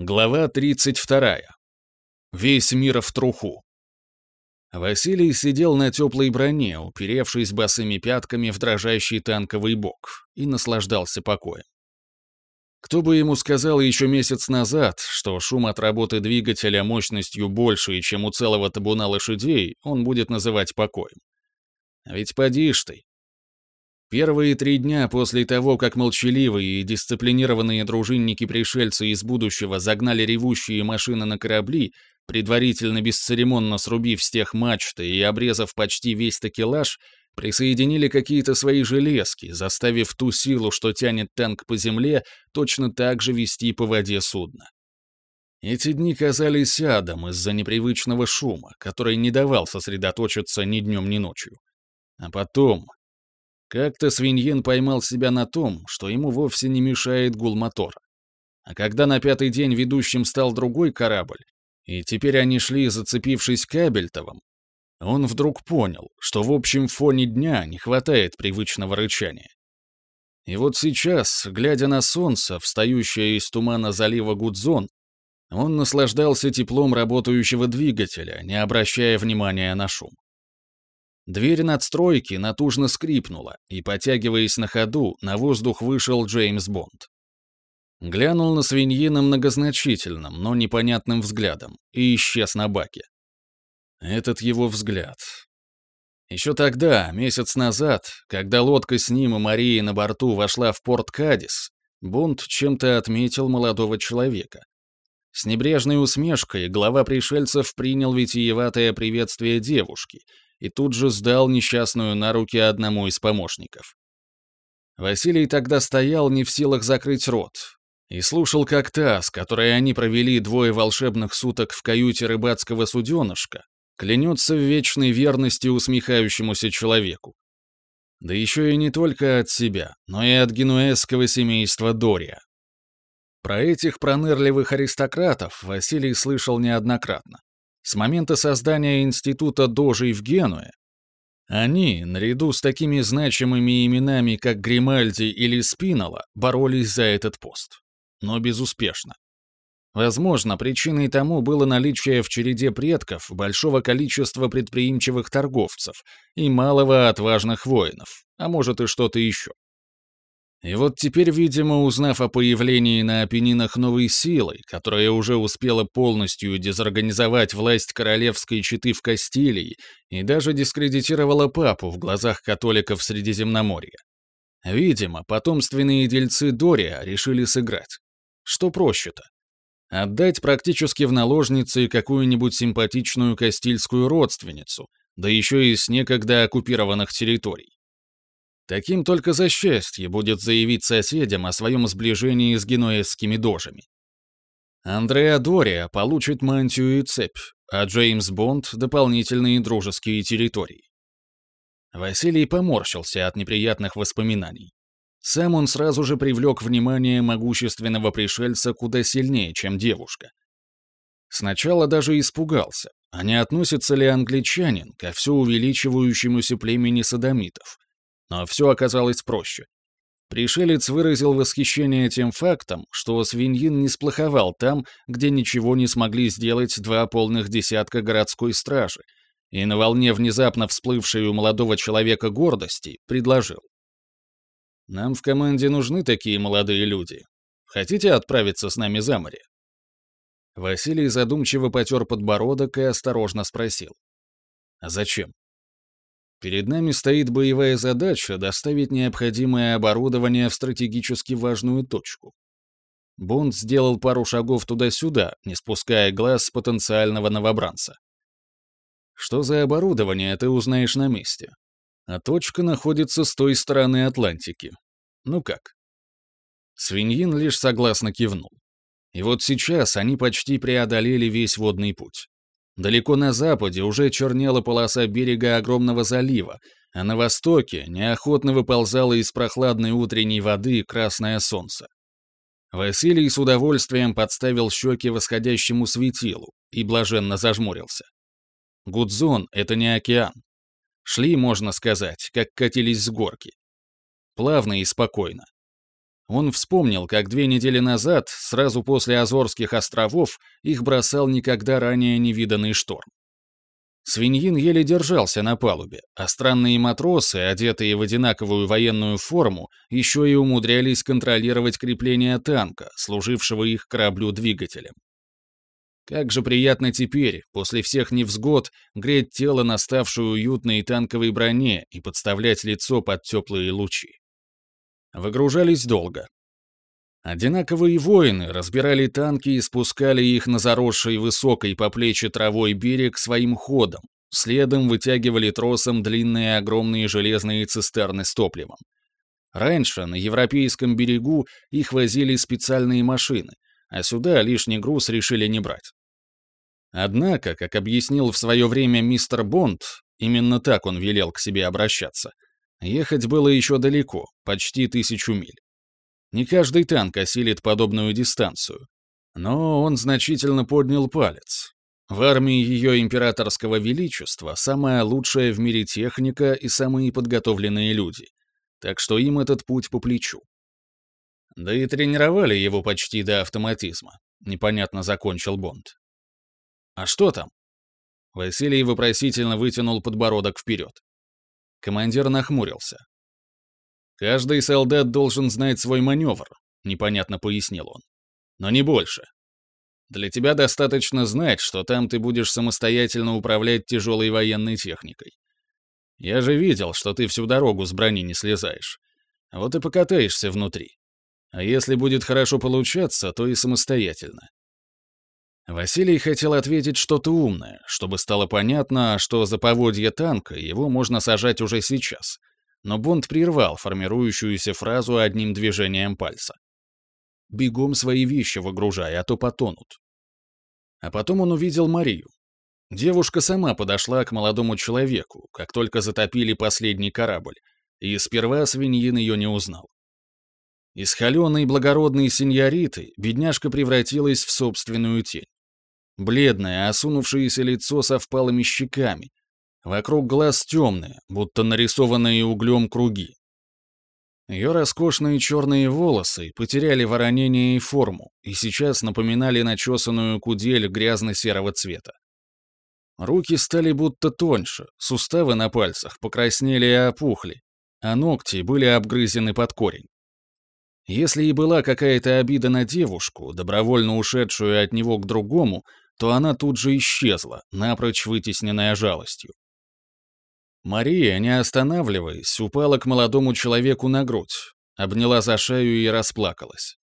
Глава 32. Весь мир в труху. Василий сидел на теплой броне, уперевшись босыми пятками в дрожащий танковый бок, и наслаждался покоем. Кто бы ему сказал еще месяц назад, что шум от работы двигателя мощностью больше, чем у целого табуна лошадей, он будет называть покоем. А ведь поди ж ты, Первые три дня после того, как молчаливые и дисциплинированные дружинники-пришельцы из будущего загнали ревущие машины на корабли, предварительно бесцеремонно срубив с тех мачты и обрезав почти весь такелаж, присоединили какие-то свои железки, заставив ту силу, что тянет танк по земле, точно так же вести по воде судно. Эти дни казались адом из-за непривычного шума, который не давал сосредоточиться ни днем, ни ночью. А потом, как-то свиньин поймал себя на том, что ему вовсе не мешает гул мотора. А когда на пятый день ведущим стал другой корабль, и теперь они шли, зацепившись кабельтовым, он вдруг понял, что в общем фоне дня не хватает привычного рычания. И вот сейчас, глядя на солнце, встающее из тумана залива Гудзон, он наслаждался теплом работающего двигателя, не обращая внимания на шум. Дверь надстройки натужно скрипнула, и, потягиваясь на ходу, на воздух вышел Джеймс Бонд. Глянул на свиньина многозначительным, но непонятным взглядом и исчез на баке. Этот его взгляд. Еще тогда, месяц назад, когда лодка с ним и Марией на борту вошла в порт Кадис, Бонд чем-то отметил молодого человека. С небрежной усмешкой глава пришельцев принял витиеватое приветствие девушки — и тут же сдал несчастную на руки одному из помощников. Василий тогда стоял не в силах закрыть рот и слушал, как та, с которой они провели двое волшебных суток в каюте рыбацкого суденышка, клянется в вечной верности усмехающемуся человеку. Да еще и не только от себя, но и от генуэзского семейства Дория. Про этих пронырливых аристократов Василий слышал неоднократно. С момента создания института Дожей в Генуе они, наряду с такими значимыми именами, как Гримальди или Спинола, боролись за этот пост. Но безуспешно. Возможно, причиной тому было наличие в череде предков большого количества предприимчивых торговцев и малого отважных воинов, а может и что-то еще. И вот теперь, видимо, узнав о появлении на Апеннинах новой силы, которая уже успела полностью дезорганизовать власть королевской четы в Кастилии и даже дискредитировала папу в глазах католиков Средиземноморья. Видимо, потомственные дельцы Дория решили сыграть. Что проще-то? Отдать практически в наложницы какую-нибудь симпатичную кастильскую родственницу, да еще и с некогда оккупированных территорий. Таким только за счастье будет заявить соседям о своем сближении с генуэзскими дожами. Андреа Дория получит мантию и цепь, а Джеймс Бонд — дополнительные дружеские территории. Василий поморщился от неприятных воспоминаний. Сам он сразу же привлек внимание могущественного пришельца куда сильнее, чем девушка. Сначала даже испугался, а не относится ли англичанин ко все увеличивающемуся племени садомитов, но все оказалось проще. Пришелец выразил восхищение тем фактом, что свиньин не сплоховал там, где ничего не смогли сделать два полных десятка городской стражи, и на волне внезапно всплывшей у молодого человека гордости предложил. «Нам в команде нужны такие молодые люди. Хотите отправиться с нами за море?» Василий задумчиво потер подбородок и осторожно спросил. «А зачем?» Перед нами стоит боевая задача доставить необходимое оборудование в стратегически важную точку. Бонд сделал пару шагов туда-сюда, не спуская глаз с потенциального новобранца. Что за оборудование, ты узнаешь на месте. А точка находится с той стороны Атлантики. Ну как? Свиньин лишь согласно кивнул. И вот сейчас они почти преодолели весь водный путь. Далеко на западе уже чернела полоса берега огромного залива, а на востоке неохотно выползало из прохладной утренней воды красное солнце. Василий с удовольствием подставил щеки восходящему светилу и блаженно зажмурился. Гудзон — это не океан. Шли, можно сказать, как катились с горки. Плавно и спокойно. Он вспомнил, как две недели назад, сразу после Азорских островов, их бросал никогда ранее невиданный шторм. Свиньин еле держался на палубе, а странные матросы, одетые в одинаковую военную форму, еще и умудрялись контролировать крепление танка, служившего их кораблю двигателем. Как же приятно теперь, после всех невзгод, греть тело на ставшей уютной танковой броне и подставлять лицо под теплые лучи. Выгружались долго. Одинаковые воины разбирали танки и спускали их на заросший высокой по плечи травой берег своим ходом, следом вытягивали тросом длинные огромные железные цистерны с топливом. Раньше на европейском берегу их возили специальные машины, а сюда лишний груз решили не брать. Однако, как объяснил в свое время мистер Бонд, именно так он велел к себе обращаться, ехать было еще далеко, почти тысячу миль. Не каждый танк осилит подобную дистанцию. Но он значительно поднял палец. В армии ее императорского величества самая лучшая в мире техника и самые подготовленные люди. Так что им этот путь по плечу. Да и тренировали его почти до автоматизма. Непонятно закончил Бонд. «А что там?» Василий вопросительно вытянул подбородок вперед. Командир нахмурился. «Каждый солдат должен знать свой маневр», — непонятно пояснил он. «Но не больше. Для тебя достаточно знать, что там ты будешь самостоятельно управлять тяжелой военной техникой. Я же видел, что ты всю дорогу с брони не слезаешь. Вот и покатаешься внутри. А если будет хорошо получаться, то и самостоятельно. Василий хотел ответить что-то умное, чтобы стало понятно, что за поводье танка его можно сажать уже сейчас, но Бонд прервал формирующуюся фразу одним движением пальца. «Бегом свои вещи выгружай, а то потонут». А потом он увидел Марию. Девушка сама подошла к молодому человеку, как только затопили последний корабль, и сперва свиньин ее не узнал. Из холеной благородной сеньориты бедняжка превратилась в собственную тень. Бледное, осунувшееся лицо со впалыми щеками, Вокруг глаз темные, будто нарисованные углем круги. Ее роскошные черные волосы потеряли воронение и форму, и сейчас напоминали начесанную кудель грязно-серого цвета. Руки стали будто тоньше, суставы на пальцах покраснели и опухли, а ногти были обгрызены под корень. Если и была какая-то обида на девушку, добровольно ушедшую от него к другому, то она тут же исчезла, напрочь вытесненная жалостью. Мария, не останавливаясь, упала к молодому человеку на грудь, обняла за шею и расплакалась.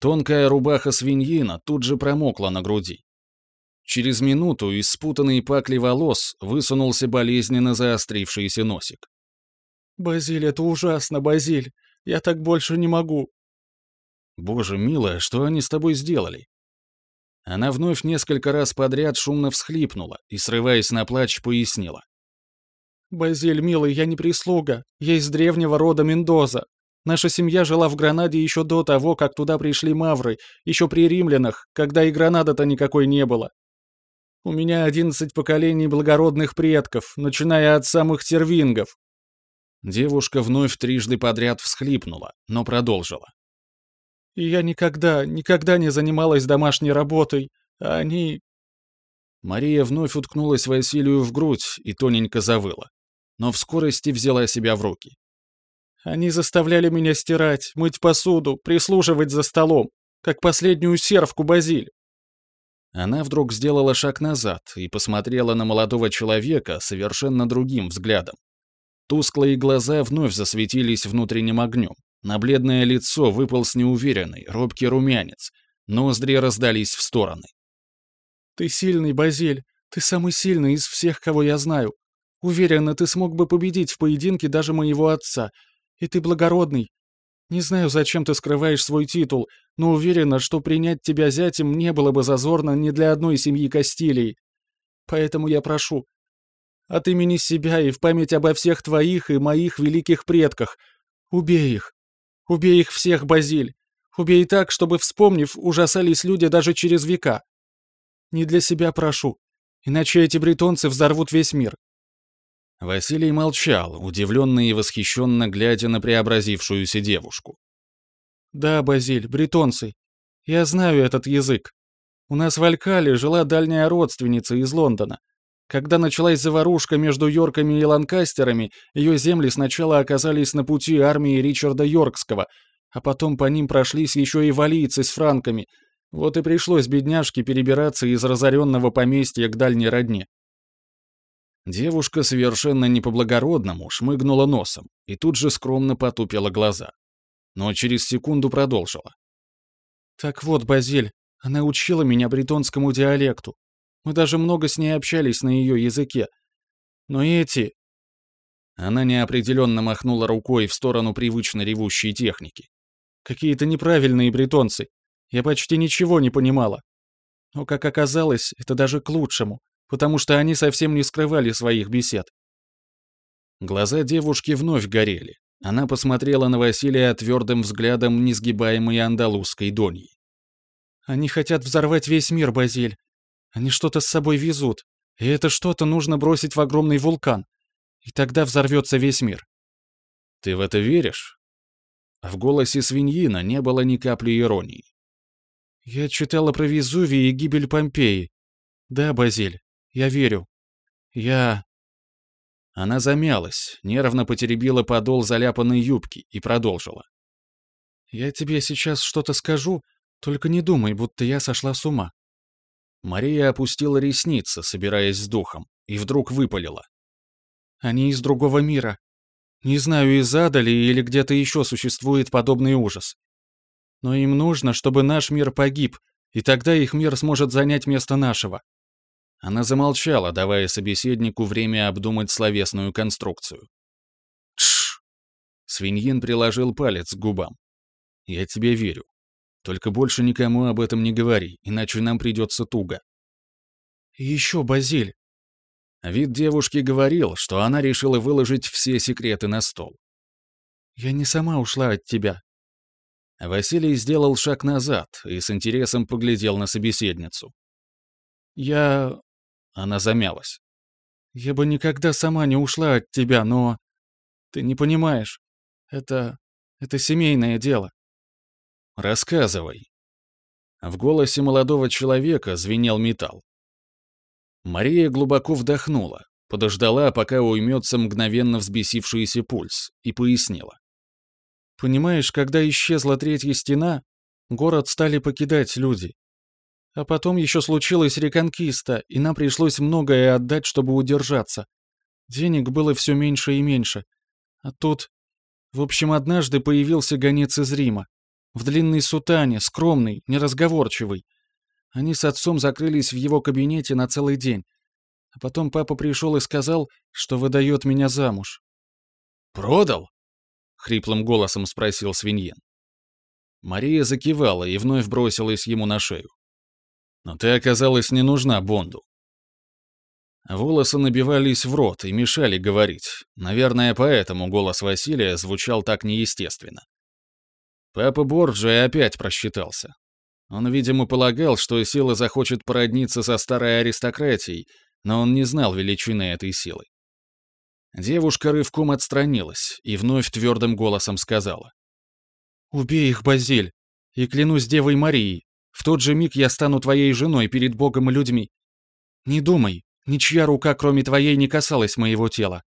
Тонкая рубаха свиньина тут же промокла на груди. Через минуту из спутанной пакли волос высунулся болезненно заострившийся носик. «Базиль, это ужасно, Базиль! Я так больше не могу!» «Боже, милая, что они с тобой сделали?» Она вновь несколько раз подряд шумно всхлипнула и, срываясь на плач, пояснила. «Базиль, милый, я не прислуга. Я из древнего рода Мендоза. Наша семья жила в Гранаде еще до того, как туда пришли мавры, еще при римлянах, когда и Гранада-то никакой не было. У меня одиннадцать поколений благородных предков, начиная от самых тервингов». Девушка вновь трижды подряд всхлипнула, но продолжила. «И я никогда, никогда не занималась домашней работой, а они...» Мария вновь уткнулась Василию в грудь и тоненько завыла но в скорости взяла себя в руки. «Они заставляли меня стирать, мыть посуду, прислуживать за столом, как последнюю сервку Базиль». Она вдруг сделала шаг назад и посмотрела на молодого человека совершенно другим взглядом. Тусклые глаза вновь засветились внутренним огнем. На бледное лицо выполз неуверенный, робкий румянец. Ноздри раздались в стороны. «Ты сильный, Базиль. Ты самый сильный из всех, кого я знаю. Уверена, ты смог бы победить в поединке даже моего отца. И ты благородный. Не знаю, зачем ты скрываешь свой титул, но уверена, что принять тебя зятем не было бы зазорно ни для одной семьи Кастилий. Поэтому я прошу, от имени себя и в память обо всех твоих и моих великих предках, убей их. Убей их всех, Базиль. Убей так, чтобы, вспомнив, ужасались люди даже через века. Не для себя прошу, иначе эти бретонцы взорвут весь мир. Василий молчал, удивленно и восхищенно глядя на преобразившуюся девушку. Да, Базиль, бретонцы. Я знаю этот язык. У нас в Алькале жила дальняя родственница из Лондона. Когда началась заварушка между Йорками и Ланкастерами, ее земли сначала оказались на пути армии Ричарда Йоркского, а потом по ним прошлись еще и валийцы с франками. Вот и пришлось бедняжке перебираться из разоренного поместья к дальней родне. Девушка совершенно не по-благородному шмыгнула носом и тут же скромно потупила глаза. Но через секунду продолжила. «Так вот, Базиль, она учила меня бретонскому диалекту. Мы даже много с ней общались на ее языке. Но эти...» Она неопределенно махнула рукой в сторону привычно ревущей техники. «Какие-то неправильные бретонцы. Я почти ничего не понимала. Но, как оказалось, это даже к лучшему, потому что они совсем не скрывали своих бесед. Глаза девушки вновь горели. Она посмотрела на Василия твердым взглядом несгибаемой андалузской доньи. «Они хотят взорвать весь мир, Базиль. Они что-то с собой везут, и это что-то нужно бросить в огромный вулкан. И тогда взорвется весь мир. Ты в это веришь? В голосе свиньина не было ни капли иронии. Я читала про Везувий и гибель Помпеи. Да, Базиль, я верю. Я... Она замялась, нервно потеребила подол заляпанной юбки и продолжила. «Я тебе сейчас что-то скажу, только не думай, будто я сошла с ума. Мария опустила ресницы, собираясь с духом, и вдруг выпалила. «Они из другого мира. Не знаю, из ада ли или где-то еще существует подобный ужас. Но им нужно, чтобы наш мир погиб, и тогда их мир сможет занять место нашего». Она замолчала, давая собеседнику время обдумать словесную конструкцию. «Тш!» Свиньин приложил палец к губам. «Я тебе верю. Только больше никому об этом не говори, иначе нам придется туго. еще, Базиль. Вид девушки говорил, что она решила выложить все секреты на стол. Я не сама ушла от тебя. Василий сделал шаг назад и с интересом поглядел на собеседницу. Я... Она замялась. Я бы никогда сама не ушла от тебя, но... Ты не понимаешь. Это... это семейное дело. Рассказывай. В голосе молодого человека звенел металл. Мария глубоко вдохнула, подождала, пока уймется мгновенно взбесившийся пульс, и пояснила. «Понимаешь, когда исчезла третья стена, город стали покидать люди. А потом еще случилась реконкиста, и нам пришлось многое отдать, чтобы удержаться. Денег было все меньше и меньше. А тут... В общем, однажды появился гонец из Рима. В длинной сутане, скромный, неразговорчивый. Они с отцом закрылись в его кабинете на целый день. А потом папа пришел и сказал, что выдает меня замуж. «Продал?» — хриплым голосом спросил свиньен. Мария закивала и вновь бросилась ему на шею. «Но ты оказалась не нужна Бонду». Волосы набивались в рот и мешали говорить. Наверное, поэтому голос Василия звучал так неестественно. Папа Борджи опять просчитался. Он, видимо, полагал, что сила захочет породниться со старой аристократией, но он не знал величины этой силы. Девушка рывком отстранилась и вновь твердым голосом сказала. «Убей их, Базиль, и клянусь Девой Марией, в тот же миг я стану твоей женой перед Богом и людьми. Не думай, ничья рука, кроме твоей, не касалась моего тела.